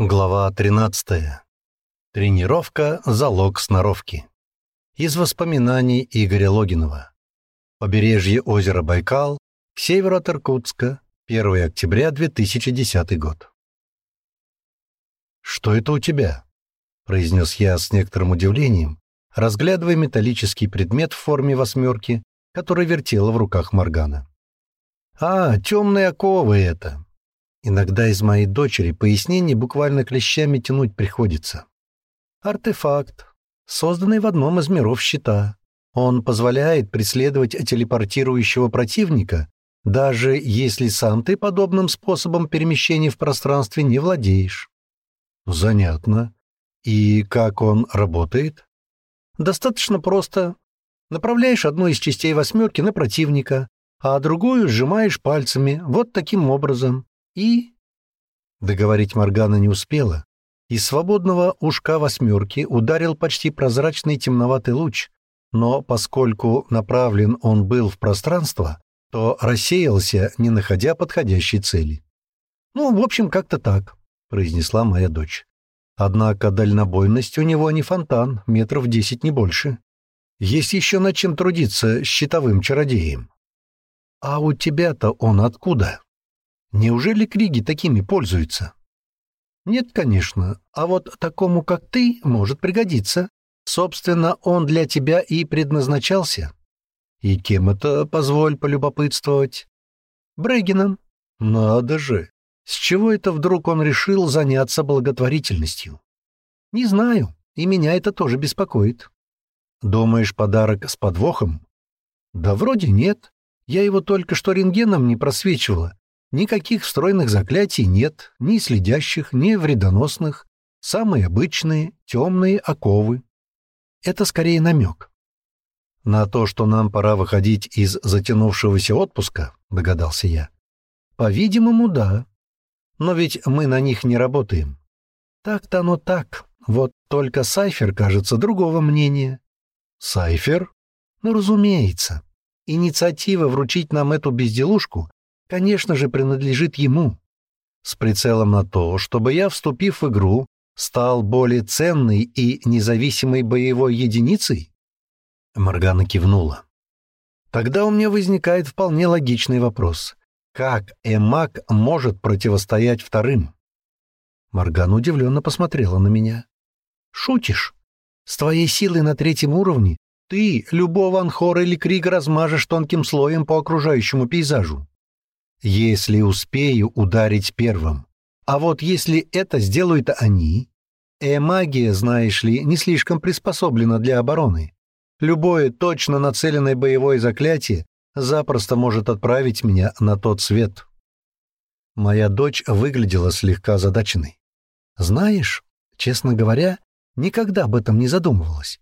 Глава 13. Тренировка – залог сноровки. Из воспоминаний Игоря Логинова. Побережье озера Байкал, к северу от Иркутска, 1 октября 2010 год. «Что это у тебя?» — произнес я с некоторым удивлением, разглядывая металлический предмет в форме восьмерки, который вертела в руках Моргана. «А, темные оковы это!» Иногда из моей дочери пояснений буквально клещами тянуть приходится. Артефакт, созданный в одном из миров щита. Он позволяет преследовать телепортирующего противника, даже если сам ты подобным способом перемещения в пространстве не владеешь. Занятно. И как он работает? Достаточно просто. Направляешь одну из частей восьмерки на противника, а другую сжимаешь пальцами, вот таким образом. И... Договорить Моргана не успела. Из свободного ушка восьмерки ударил почти прозрачный темноватый луч, но поскольку направлен он был в пространство, то рассеялся, не находя подходящей цели. «Ну, в общем, как-то так», — произнесла моя дочь. Однако дальнобойность у него не фонтан, метров десять не больше. Есть еще над чем трудиться щитовым чародеем. «А у тебя-то он откуда?» Неужели Криги такими пользуются? Нет, конечно, а вот такому, как ты, может пригодиться. Собственно, он для тебя и предназначался. И кем это, позволь полюбопытствовать? Брегином. Надо же! С чего это вдруг он решил заняться благотворительностью? Не знаю, и меня это тоже беспокоит. Думаешь, подарок с подвохом? Да вроде нет. Я его только что рентгеном не просвечивала, Никаких встроенных заклятий нет, ни следящих, ни вредоносных. Самые обычные, темные оковы. Это скорее намек. На то, что нам пора выходить из затянувшегося отпуска, догадался я. По-видимому, да. Но ведь мы на них не работаем. Так-то оно так. Вот только Сайфер, кажется, другого мнения. Сайфер? Ну, разумеется. Инициатива вручить нам эту безделушку конечно же, принадлежит ему. С прицелом на то, чтобы я, вступив в игру, стал более ценной и независимой боевой единицей? Моргана кивнула. Тогда у меня возникает вполне логичный вопрос. Как Эмак может противостоять вторым? Моргана удивленно посмотрела на меня. «Шутишь? С твоей силой на третьем уровне ты любого анхора или крига размажешь тонким слоем по окружающему пейзажу. Если успею ударить первым. А вот если это сделают они... Э-магия, знаешь ли, не слишком приспособлена для обороны. Любое точно нацеленное боевое заклятие запросто может отправить меня на тот свет. Моя дочь выглядела слегка задаченной. Знаешь, честно говоря, никогда об этом не задумывалась.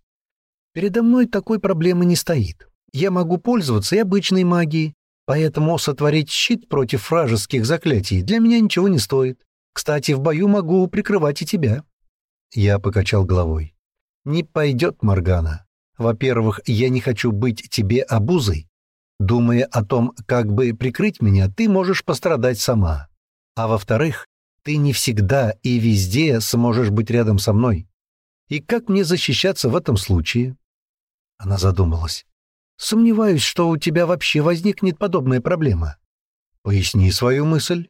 Передо мной такой проблемы не стоит. Я могу пользоваться и обычной магией, Поэтому сотворить щит против вражеских заклятий для меня ничего не стоит. Кстати, в бою могу прикрывать и тебя». Я покачал головой. «Не пойдет, Моргана. Во-первых, я не хочу быть тебе обузой. Думая о том, как бы прикрыть меня, ты можешь пострадать сама. А во-вторых, ты не всегда и везде сможешь быть рядом со мной. И как мне защищаться в этом случае?» Она задумалась. Сомневаюсь, что у тебя вообще возникнет подобная проблема. Поясни свою мысль.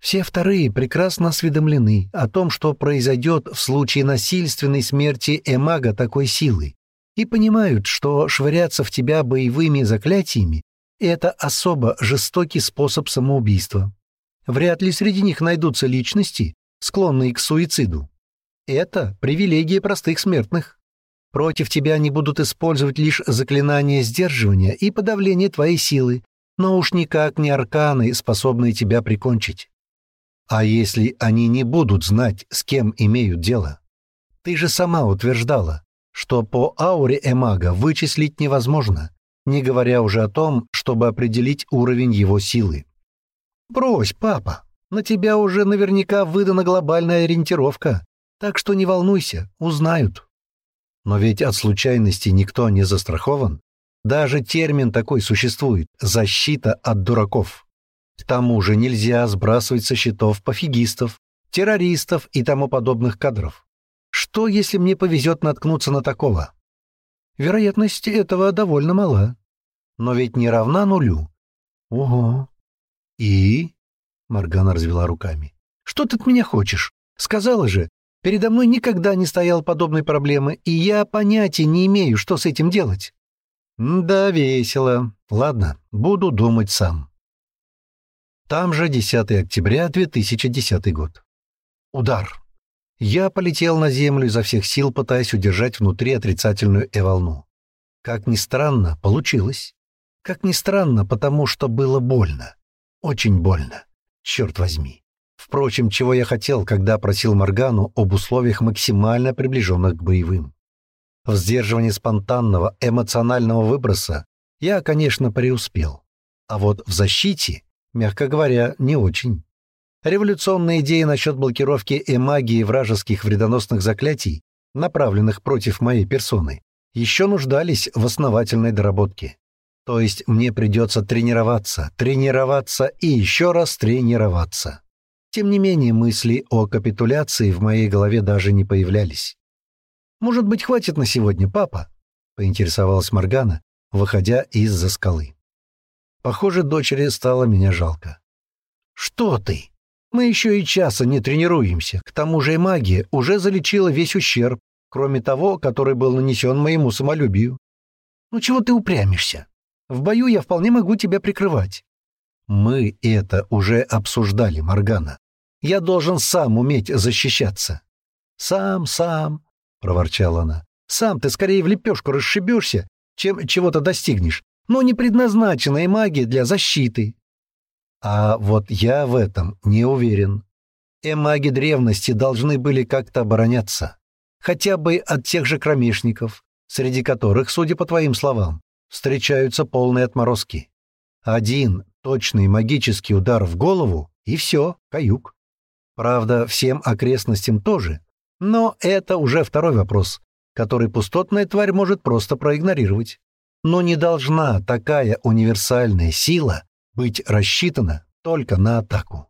Все вторые прекрасно осведомлены о том, что произойдет в случае насильственной смерти эмага такой силы, и понимают, что швыряться в тебя боевыми заклятиями — это особо жестокий способ самоубийства. Вряд ли среди них найдутся личности, склонные к суициду. Это привилегия простых смертных. Против тебя они будут использовать лишь заклинания сдерживания и подавления твоей силы, но уж никак не арканы, способные тебя прикончить. А если они не будут знать, с кем имеют дело? Ты же сама утверждала, что по ауре Эмага вычислить невозможно, не говоря уже о том, чтобы определить уровень его силы. «Брось, папа, на тебя уже наверняка выдана глобальная ориентировка, так что не волнуйся, узнают». Но ведь от случайности никто не застрахован. Даже термин такой существует — защита от дураков. К тому же нельзя сбрасывать со счетов пофигистов, террористов и тому подобных кадров. Что, если мне повезет наткнуться на такого? Вероятность этого довольно мала. Но ведь не равна нулю. Ого. И? Моргана развела руками. Что ты от меня хочешь? Сказала же, передо мной никогда не стоял подобной проблемы, и я понятия не имею, что с этим делать. Да, весело. Ладно, буду думать сам. Там же 10 октября 2010 год. Удар. Я полетел на землю изо всех сил, пытаясь удержать внутри отрицательную э-волну. Как ни странно, получилось. Как ни странно, потому что было больно. Очень больно. Черт возьми. Впрочем, чего я хотел, когда просил Моргану об условиях максимально приближенных к боевым. В сдерживании спонтанного эмоционального выброса я, конечно, преуспел. А вот в защите, мягко говоря, не очень. Революционные идеи насчет блокировки и магии вражеских вредоносных заклятий, направленных против моей персоны, еще нуждались в основательной доработке. То есть мне придется тренироваться, тренироваться и еще раз тренироваться. Тем не менее, мысли о капитуляции в моей голове даже не появлялись. «Может быть, хватит на сегодня, папа?» — поинтересовалась Моргана, выходя из-за скалы. Похоже, дочери стало меня жалко. «Что ты?» Мы еще и часа не тренируемся. К тому же и магия уже залечила весь ущерб, кроме того, который был нанесен моему самолюбию. Ну чего ты упрямишься? В бою я вполне могу тебя прикрывать. Мы это уже обсуждали, Моргана. Я должен сам уметь защищаться. Сам, сам, проворчала она. Сам ты скорее в лепешку расшибешься, чем чего-то достигнешь. Но не предназначенная магия для защиты. А вот я в этом не уверен. Эмаги древности должны были как-то обороняться. Хотя бы от тех же кромешников, среди которых, судя по твоим словам, встречаются полные отморозки. Один точный магический удар в голову, и все, каюк. Правда, всем окрестностям тоже. Но это уже второй вопрос, который пустотная тварь может просто проигнорировать. Но не должна такая универсальная сила быть рассчитана только на атаку.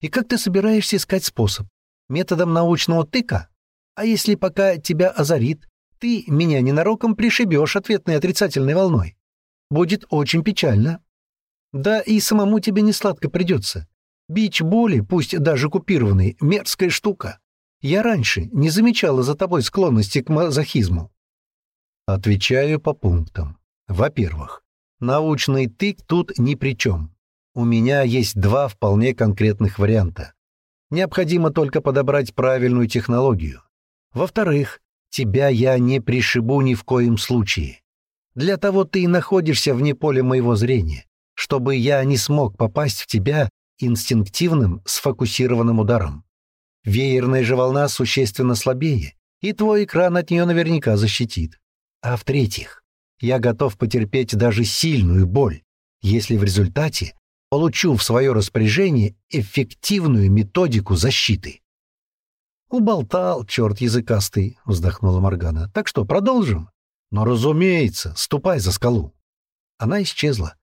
И как ты собираешься искать способ? Методом научного тыка? А если пока тебя озарит, ты меня ненароком пришибешь ответной отрицательной волной? Будет очень печально. Да и самому тебе не сладко придется. Бич боли, пусть даже купированный, мерзкая штука. Я раньше не замечала за тобой склонности к мазохизму. Отвечаю по пунктам. Во-первых, Научный тык тут ни при чем. У меня есть два вполне конкретных варианта. Необходимо только подобрать правильную технологию. Во-вторых, тебя я не пришибу ни в коем случае. Для того ты и находишься вне поля моего зрения, чтобы я не смог попасть в тебя инстинктивным сфокусированным ударом. Веерная же волна существенно слабее, и твой экран от нее наверняка защитит. А в-третьих, я готов потерпеть даже сильную боль, если в результате получу в свое распоряжение эффективную методику защиты. «Уболтал, черт языкастый», — вздохнула Моргана. «Так что, продолжим?» «Но, разумеется, ступай за скалу». Она исчезла,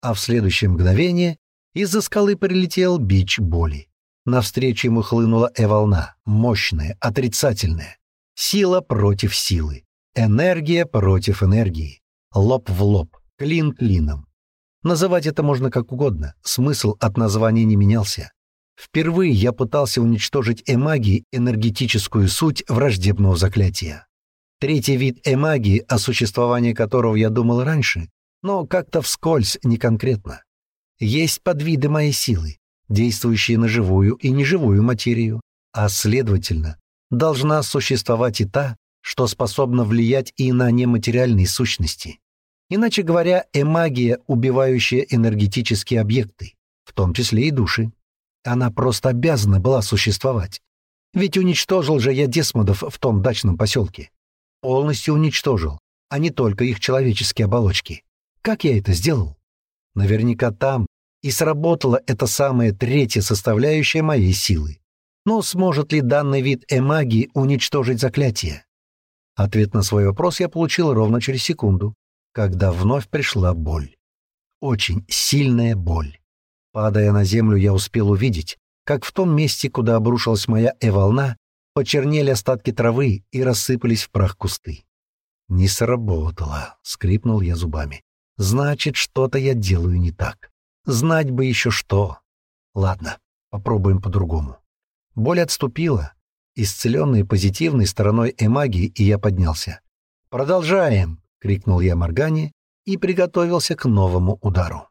а в следующее мгновение из-за скалы прилетел бич боли. Навстречу ему хлынула э-волна, мощная, отрицательная. Сила против силы. Энергия против энергии. Лоб в лоб, клин клином. Называть это можно как угодно, смысл от названия не менялся. Впервые я пытался уничтожить эмагии энергетическую суть враждебного заклятия. Третий вид эмагии, о существовании которого я думал раньше, но как-то вскользь, не конкретно. Есть подвиды моей силы, действующие на живую и неживую материю, а, следовательно, должна существовать и та, что способно влиять и на нематериальные сущности. Иначе говоря, эмагия, убивающая энергетические объекты, в том числе и души. Она просто обязана была существовать. Ведь уничтожил же я десмодов в том дачном поселке. Полностью уничтожил, а не только их человеческие оболочки. Как я это сделал? Наверняка там и сработала эта самая третья составляющая моей силы. Но сможет ли данный вид эмагии уничтожить заклятие? Ответ на свой вопрос я получил ровно через секунду, когда вновь пришла боль. Очень сильная боль. Падая на землю, я успел увидеть, как в том месте, куда обрушилась моя э-волна, почернели остатки травы и рассыпались в прах кусты. «Не сработало», — скрипнул я зубами. «Значит, что-то я делаю не так. Знать бы еще что. Ладно, попробуем по-другому». Боль отступила, исцеленной позитивной стороной эмагии, и я поднялся. «Продолжаем!» — крикнул я Моргане и приготовился к новому удару.